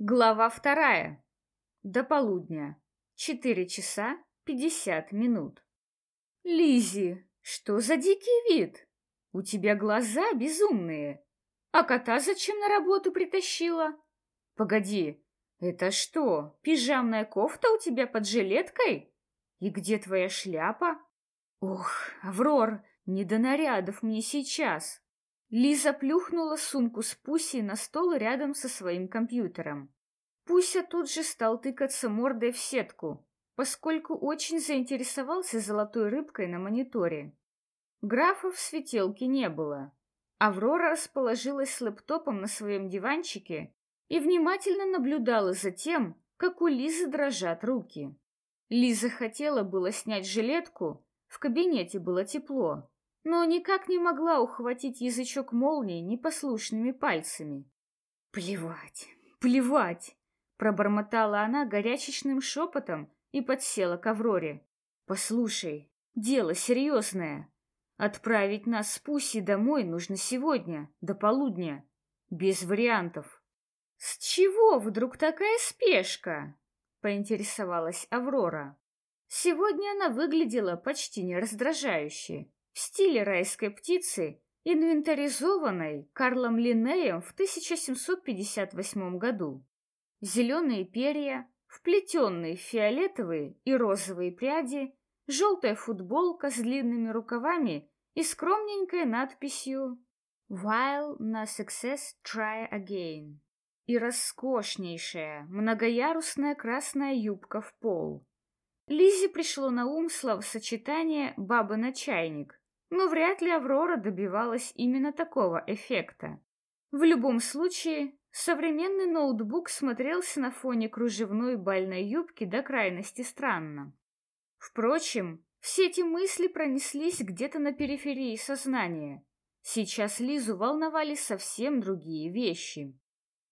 Глава вторая. До полудня. Четыре часа пятьдесят минут. Лизи, что за дикий вид? У тебя глаза безумные. А кота зачем на работу притащила? Погоди, это что, пижамная кофта у тебя под жилеткой? И где твоя шляпа? Ох, Аврор, не до нарядов мне сейчас. Лиза плюхнула сумку с Пусей на стол рядом со своим компьютером. Пуся тут же стал тыкаться мордой в сетку, поскольку очень заинтересовался золотой рыбкой на мониторе. Графа в светелке не было. Аврора расположилась с лэптопом на своем диванчике и внимательно наблюдала за тем, как у Лизы дрожат руки. Лиза хотела было снять жилетку, в кабинете было тепло, но никак не могла ухватить язычок молнии непослушными пальцами. «Плевать, плевать!» — пробормотала она горячечным шепотом и подсела к Авроре. «Послушай, дело серьезное. Отправить нас с Пусей домой нужно сегодня, до полудня. Без вариантов». «С чего вдруг такая спешка?» — поинтересовалась Аврора. Сегодня она выглядела почти не раздражающе в стиле райской птицы, инвентаризованной Карлом Линнеем в 1758 году. Зеленые перья, вплетенные фиолетовые и розовые пряди, желтая футболка с длинными рукавами и скромненькой надписью «While no success, try again» и роскошнейшая многоярусная красная юбка в пол. Лизе пришло на ум словосочетание «баба на чайник», но вряд ли Аврора добивалась именно такого эффекта. В любом случае, современный ноутбук смотрелся на фоне кружевной бальной юбки до крайности странно. Впрочем, все эти мысли пронеслись где-то на периферии сознания. Сейчас Лизу волновали совсем другие вещи.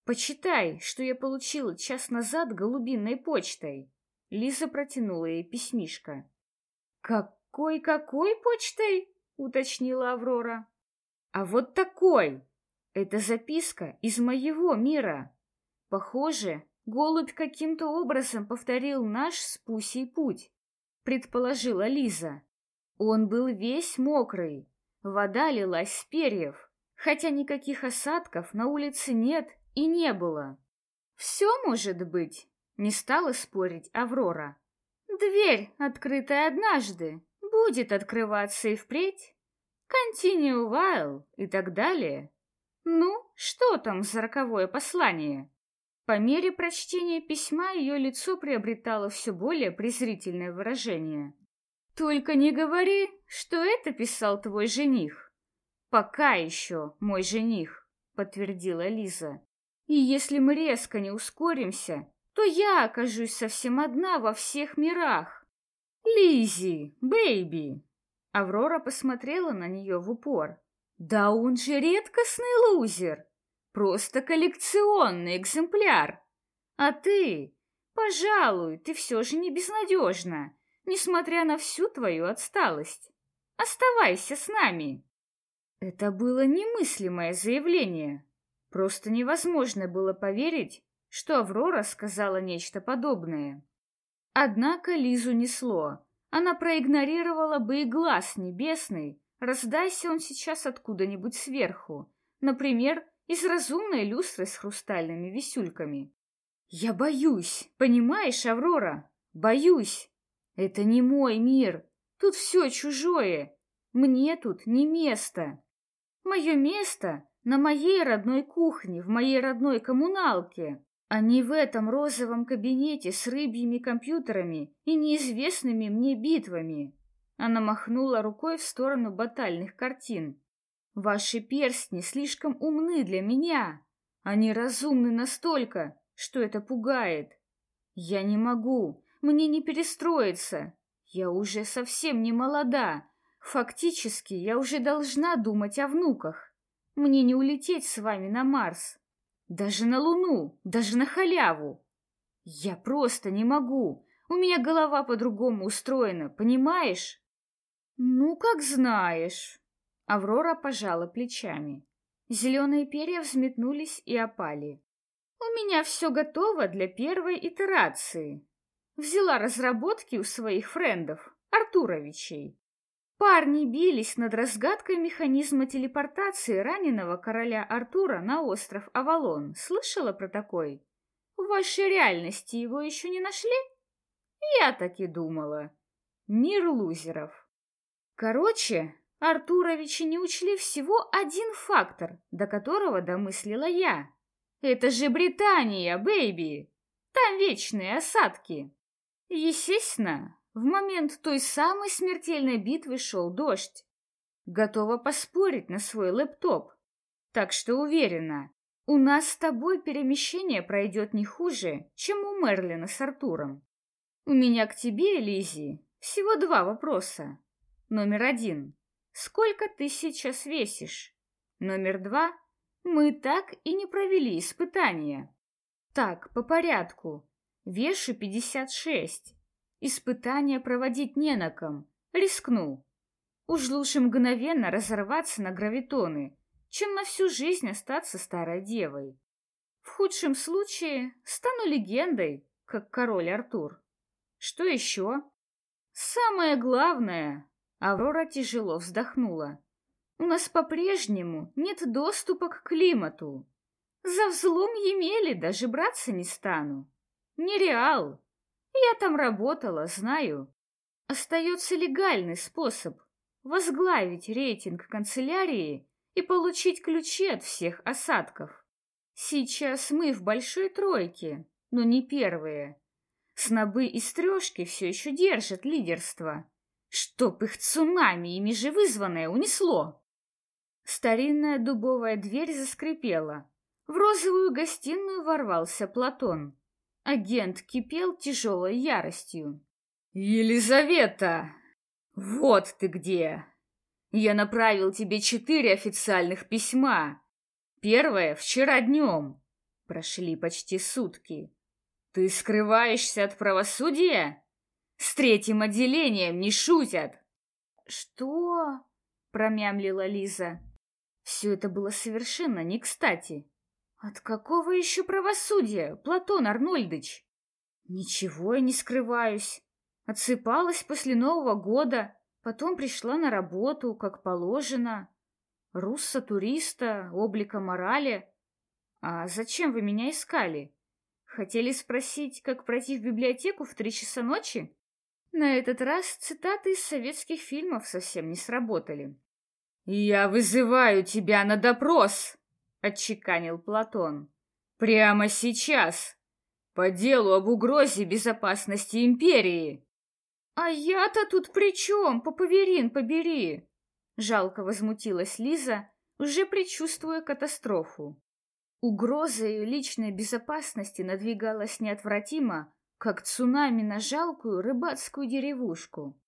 «Почитай, что я получила час назад голубиной почтой». Лиза протянула ей письмишко. «Какой-какой почтой?» — уточнила Аврора. «А вот такой! Это записка из моего мира. Похоже, голубь каким-то образом повторил наш с Пусей путь», — предположила Лиза. Он был весь мокрый, вода лилась с перьев, хотя никаких осадков на улице нет и не было. «Все может быть», — не стала спорить Аврора. «Дверь, открытая однажды, будет открываться и впредь. Continue while и так далее. Ну, что там за роковое послание? По мере прочтения письма ее лицо приобретало все более презрительное выражение. «Только не говори, что это писал твой жених». «Пока еще мой жених», — подтвердила Лиза. «И если мы резко не ускоримся, то я окажусь совсем одна во всех мирах. Лизи, бэйби!» Аврора посмотрела на нее в упор. «Да он же редкостный лузер! Просто коллекционный экземпляр! А ты, пожалуй, ты все же не безнадежна, несмотря на всю твою отсталость. Оставайся с нами!» Это было немыслимое заявление. Просто невозможно было поверить, что Аврора сказала нечто подобное. Однако Лизу несло. Она проигнорировала бы и глаз небесный, раздайся он сейчас откуда-нибудь сверху, например, из разумной люстры с хрустальными висюльками. «Я боюсь, понимаешь, Аврора? Боюсь. Это не мой мир. Тут все чужое. Мне тут не место. Мое место на моей родной кухне, в моей родной коммуналке не в этом розовом кабинете с рыбьими компьютерами и неизвестными мне битвами. Она махнула рукой в сторону батальных картин. Ваши перстни слишком умны для меня. Они разумны настолько, что это пугает. Я не могу, мне не перестроиться. Я уже совсем не молода. Фактически, я уже должна думать о внуках. Мне не улететь с вами на Марс. Даже на Луну, даже на халяву. Я просто не могу. У меня голова по-другому устроена, понимаешь? Ну, как знаешь. Аврора пожала плечами. Зеленые перья взметнулись и опали. У меня все готово для первой итерации. Взяла разработки у своих френдов, Артуровичей. Парни бились над разгадкой механизма телепортации раненого короля Артура на остров Авалон. Слышала про такой? В вашей реальности его еще не нашли? Я так и думала. Мир лузеров. Короче, Артуровичи не учли всего один фактор, до которого домыслила я. Это же Британия, baby! Там вечные осадки. Естественно, в момент той самой смертельной битвы шел дождь. Готова поспорить на свой лэптоп. Так что уверена, у нас с тобой перемещение пройдет не хуже, чем у Мерлина с Артуром. У меня к тебе, Лизи, всего два вопроса. Номер один. Сколько ты сейчас весишь? Номер два. Мы так и не провели испытания. Так, по порядку. Вешу 56. Испытания проводить не на ком. Рискну. Уж лучше мгновенно разорваться на гравитоны, чем на всю жизнь остаться старой девой. В худшем случае стану легендой, как король Артур. Что еще? Самое главное, Аврора тяжело вздохнула. У нас по-прежнему нет доступа к климату. За взлом Емели даже браться не стану. Нереал. Я там работала, знаю. Остается легальный способ возглавить рейтинг канцелярии и получить ключи от всех осадков. Сейчас мы в большой тройке, но не первые. Снобы и стрёжки все еще держат лидерство. Чтоб их цунами, ими же вызванное, унесло. Старинная дубовая дверь заскрипела. В розовую гостиную ворвался Платон. Агент кипел тяжелой яростью. «Елизавета! Вот ты где! Я направил тебе четыре официальных письма. Первое вчера днем. Прошли почти сутки. Ты скрываешься от правосудия? С третьим отделением не шутят!» «Что?» — промямлила Лиза. Все это было совершенно не кстати. От какого еще правосудия, Платон Арнольдыч? Ничего я не скрываюсь. Отсыпалась после Нового года, потом пришла на работу, как положено. Русса-туриста, облика морали. А зачем вы меня искали? Хотели спросить, как пройти в библиотеку в три часа ночи? На этот раз цитаты из советских фильмов совсем не сработали. «Я вызываю тебя на допрос!» — отчеканил Платон. «Прямо сейчас! По делу об угрозе безопасности империи!» «А я-то тут при чем, Поповерин, побери!» Жалко возмутилась Лиза, уже предчувствуя катастрофу. Угроза ее личной безопасности надвигалась неотвратимо, как цунами на жалкую рыбацкую деревушку.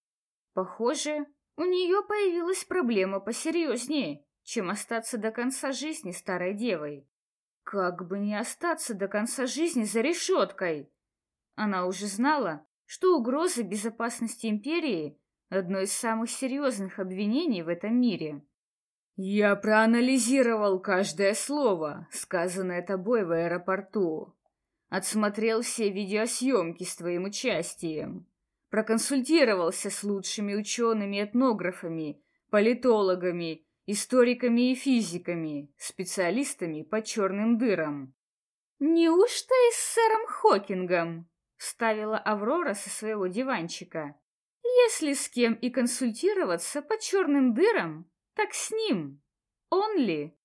Похоже, у нее появилась проблема посерьезнее, чем остаться до конца жизни старой девой. Как бы не остаться до конца жизни за решеткой! Она уже знала, что угроза безопасности империи — одно из самых серьезных обвинений в этом мире. «Я проанализировал каждое слово, сказанное тобой в аэропорту. Отсмотрел все видеосъемки с твоим участием. Проконсультировался с лучшими учеными-этнографами, политологами историками и физиками, специалистами по черным дырам. «Неужто и с сэром Хокингом?» — вставила Аврора со своего диванчика. «Если с кем и консультироваться по черным дырам, так с ним. Он ли?»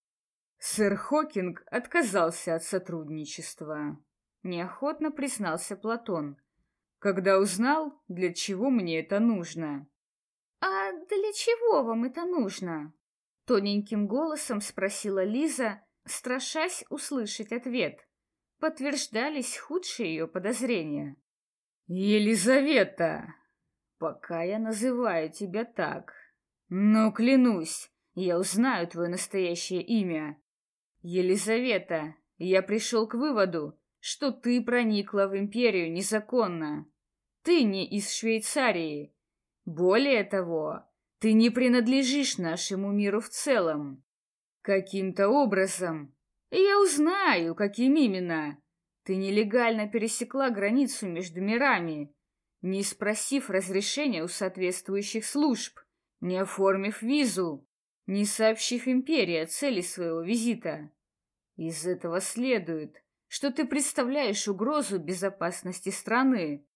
Сэр Хокинг отказался от сотрудничества. Неохотно признался Платон, когда узнал, для чего мне это нужно. «А для чего вам это нужно?» Тоненьким голосом спросила Лиза, страшась услышать ответ. Подтверждались худшие ее подозрения. «Елизавета, пока я называю тебя так, но клянусь, я узнаю твое настоящее имя. Елизавета, я пришел к выводу, что ты проникла в империю незаконно. Ты не из Швейцарии. Более того, ты не принадлежишь нашему миру в целом. Каким-то образом Я узнаю, каким именно. Ты нелегально пересекла границу между мирами, не спросив разрешения у соответствующих служб, не оформив визу, не сообщив империи о цели своего визита. Из этого следует, что ты представляешь угрозу безопасности страны.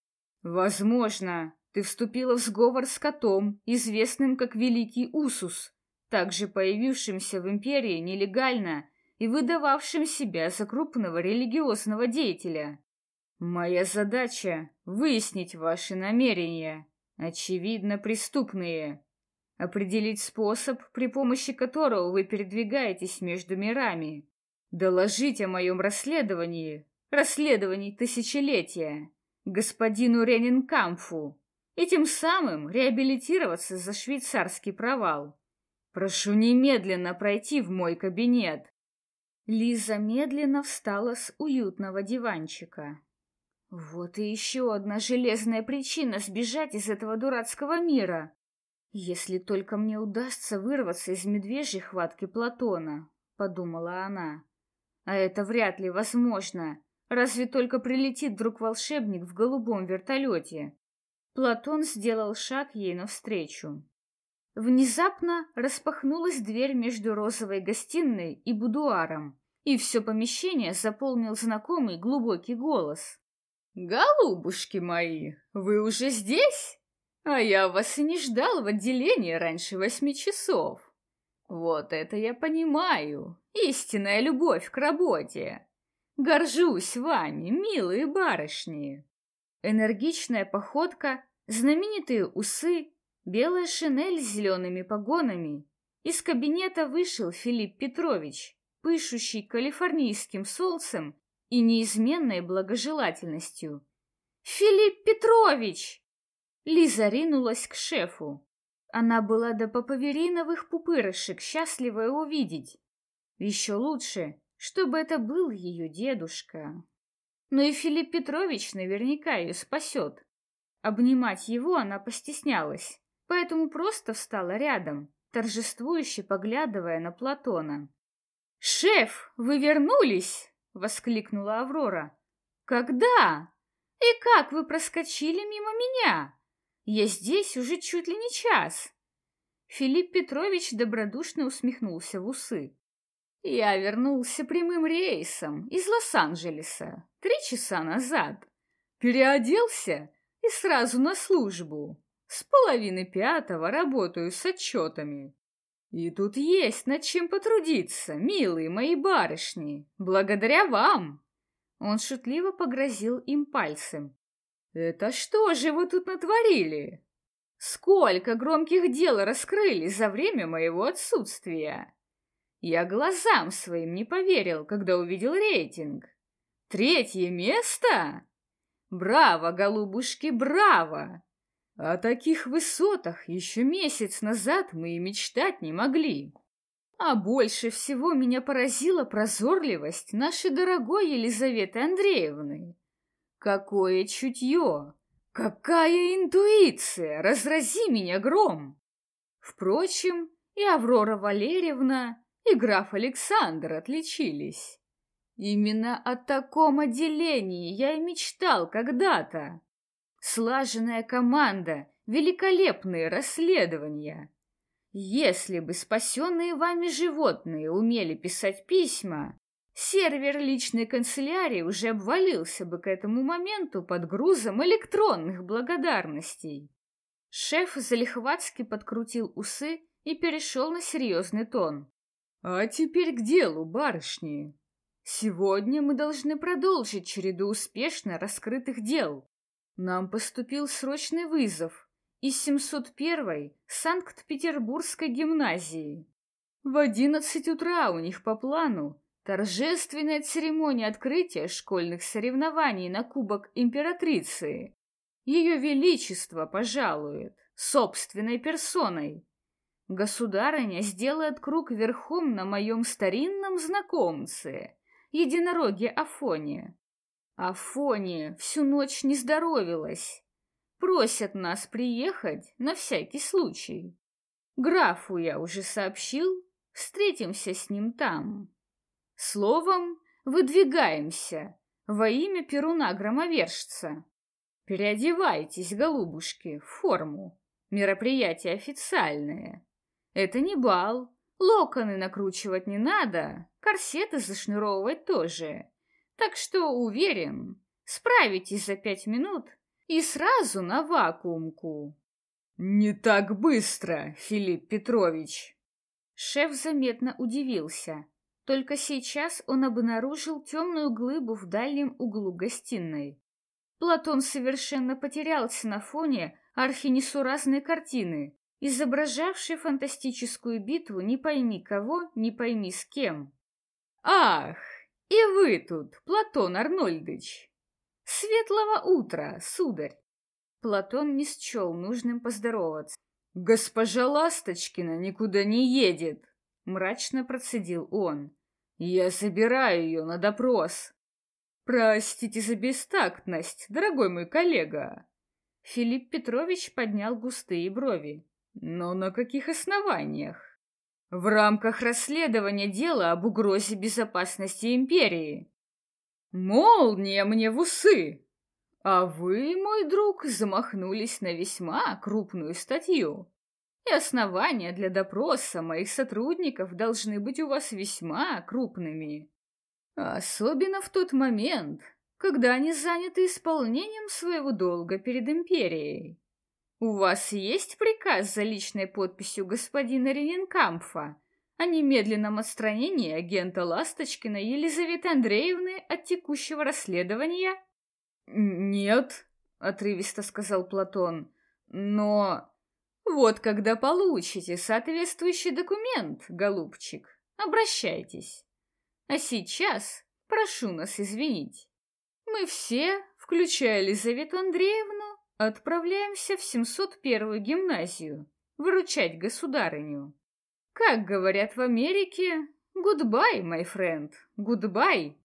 Возможно, ты вступила в сговор с котом, известным как Великий Усус, также появившимся в империи нелегально и выдававшим себя за крупного религиозного деятеля. Моя задача — выяснить ваши намерения, очевидно преступные, определить способ, при помощи которого вы передвигаетесь между мирами, доложить о моем расследовании, расследовании тысячелетия, господину Ренинкамфу, и тем самым реабилитироваться за швейцарский провал. Прошу немедленно пройти в мой кабинет. Лиза медленно встала с уютного диванчика. Вот и еще одна железная причина сбежать из этого дурацкого мира. Если только мне удастся вырваться из медвежьей хватки Платона, подумала она. А это вряд ли возможно. Разве только прилетит вдруг волшебник в голубом вертолете. Платон сделал шаг ей навстречу. Внезапно распахнулась дверь между розовой гостиной и будуаром, и все помещение заполнил знакомый глубокий голос. «Голубушки мои, вы уже здесь? А я вас и не ждал в отделении раньше восьми часов. Вот это я понимаю, истинная любовь к работе. Горжусь вами, милые барышни!» Энергичная походка, знаменитые усы, белая шинель с зелеными погонами. Из кабинета вышел Филипп Петрович, пышущий калифорнийским солнцем и неизменной благожелательностью. «Филипп Петрович!» Лиза ринулась к шефу. Она была до поповериновых пупырышек счастлива его видеть. Еще лучше, чтобы это был ее дедушка. Но и Филипп Петрович наверняка ее спасет. Обнимать его она постеснялась, поэтому просто встала рядом, торжествующе поглядывая на Платона. «Шеф, вы вернулись!» — воскликнула Аврора. «Когда? И как вы проскочили мимо меня? Я здесь уже чуть ли не час!» Филипп Петрович добродушно усмехнулся в усы. Я вернулся прямым рейсом из Лос-Анджелеса три часа назад. Переоделся и сразу на службу. С половины пятого работаю с отчетами. И тут есть над чем потрудиться, милые мои барышни, благодаря вам. Он шутливо погрозил им пальцем. Это что же вы тут натворили? Сколько громких дел раскрыли за время моего отсутствия? Я глазам своим не поверил, когда увидел рейтинг. Третье место? Браво, голубушки, браво! О таких высотах еще месяц назад мы и мечтать не могли. А больше всего меня поразила прозорливость нашей дорогой Елизаветы Андреевны. Какое чутье! Какая интуиция! Разрази меня гром! Впрочем, и Аврора Валерьевна, и граф Александр отличились. Именно о таком отделении я и мечтал когда-то. Слаженная команда, великолепные расследования. Если бы спасенные вами животные умели писать письма, сервер личной канцелярии уже обвалился бы к этому моменту под грузом электронных благодарностей. Шеф залихватски подкрутил усы и перешел на серьезный тон. А теперь к делу, барышни. Сегодня мы должны продолжить череду успешно раскрытых дел. Нам поступил срочный вызов из 701-й Санкт-Петербургской гимназии. В одиннадцать утра у них по плану торжественная церемония открытия школьных соревнований на Кубок Императрицы. Ее Величество пожалует собственной персоной. Государыня сделает круг верхом на моем старинном знакомце, единороге Афоне. Афоне всю ночь не здоровилась. Просят нас приехать на всякий случай. Графу я уже сообщил, встретимся с ним там. Словом, выдвигаемся во имя Перуна-громовержца. Переодевайтесь, голубушки, в форму. Мероприятие официальное. Это не бал. Локоны накручивать не надо, корсеты зашнуровывать тоже. Так что, уверен, справитесь за пять минут и сразу на вакуумку. Не так быстро, Филипп Петрович. Шеф заметно удивился. Только сейчас он обнаружил темную глыбу в дальнем углу гостиной. Платон совершенно потерялся на фоне архинесуразной картины, изображавшей фантастическую битву не пойми кого, не пойми с кем. «Ах, и вы тут, Платон Арнольдыч! Светлого утра, сударь!» Платон не счел нужным поздороваться. «Госпожа Ласточкина никуда не едет!» — мрачно процедил он. «Я забираю ее на допрос!» «Простите за бестактность, дорогой мой коллега!» Филипп Петрович поднял густые брови. «Но на каких основаниях?» «В рамках расследования дела об угрозе безопасности империи». «Молния мне в усы!» «А вы, мой друг, замахнулись на весьма крупную статью, и основания для допроса моих сотрудников должны быть у вас весьма крупными». Особенно в тот момент, когда они заняты исполнением своего долга перед империей. У вас есть приказ за личной подписью господина Рененкампфа о немедленном отстранении агента Ласточкина Елизаветы Андреевны от текущего расследования? Нет, отрывисто сказал Платон. Но вот когда получите соответствующий документ, голубчик, обращайтесь. А сейчас прошу нас извинить. Мы все, включая Елизавету Андреевну, отправляемся в 701-ю гимназию выручать государыню. Как говорят в Америке, goodbye, my friend, goodbye.